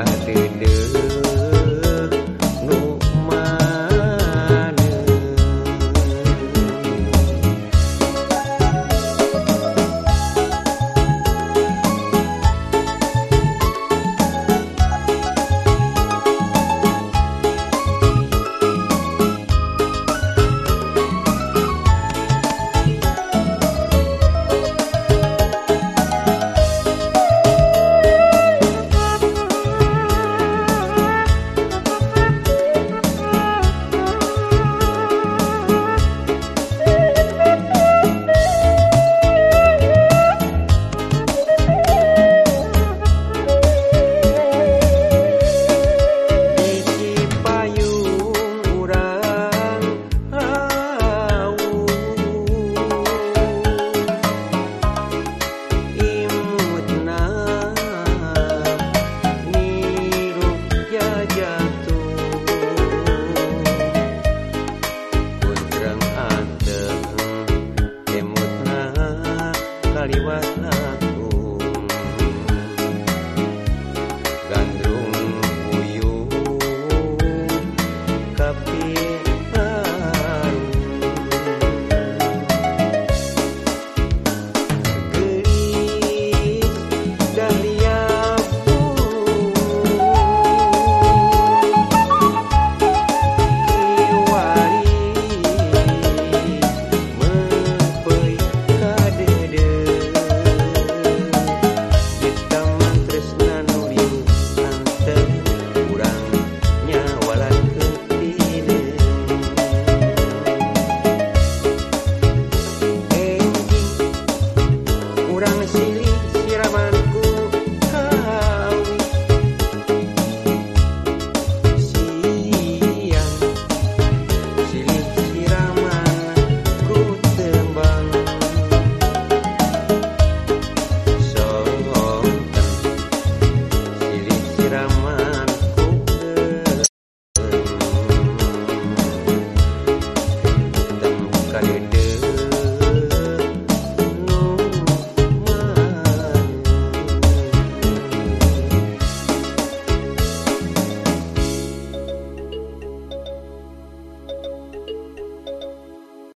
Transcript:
I did do. 不让心。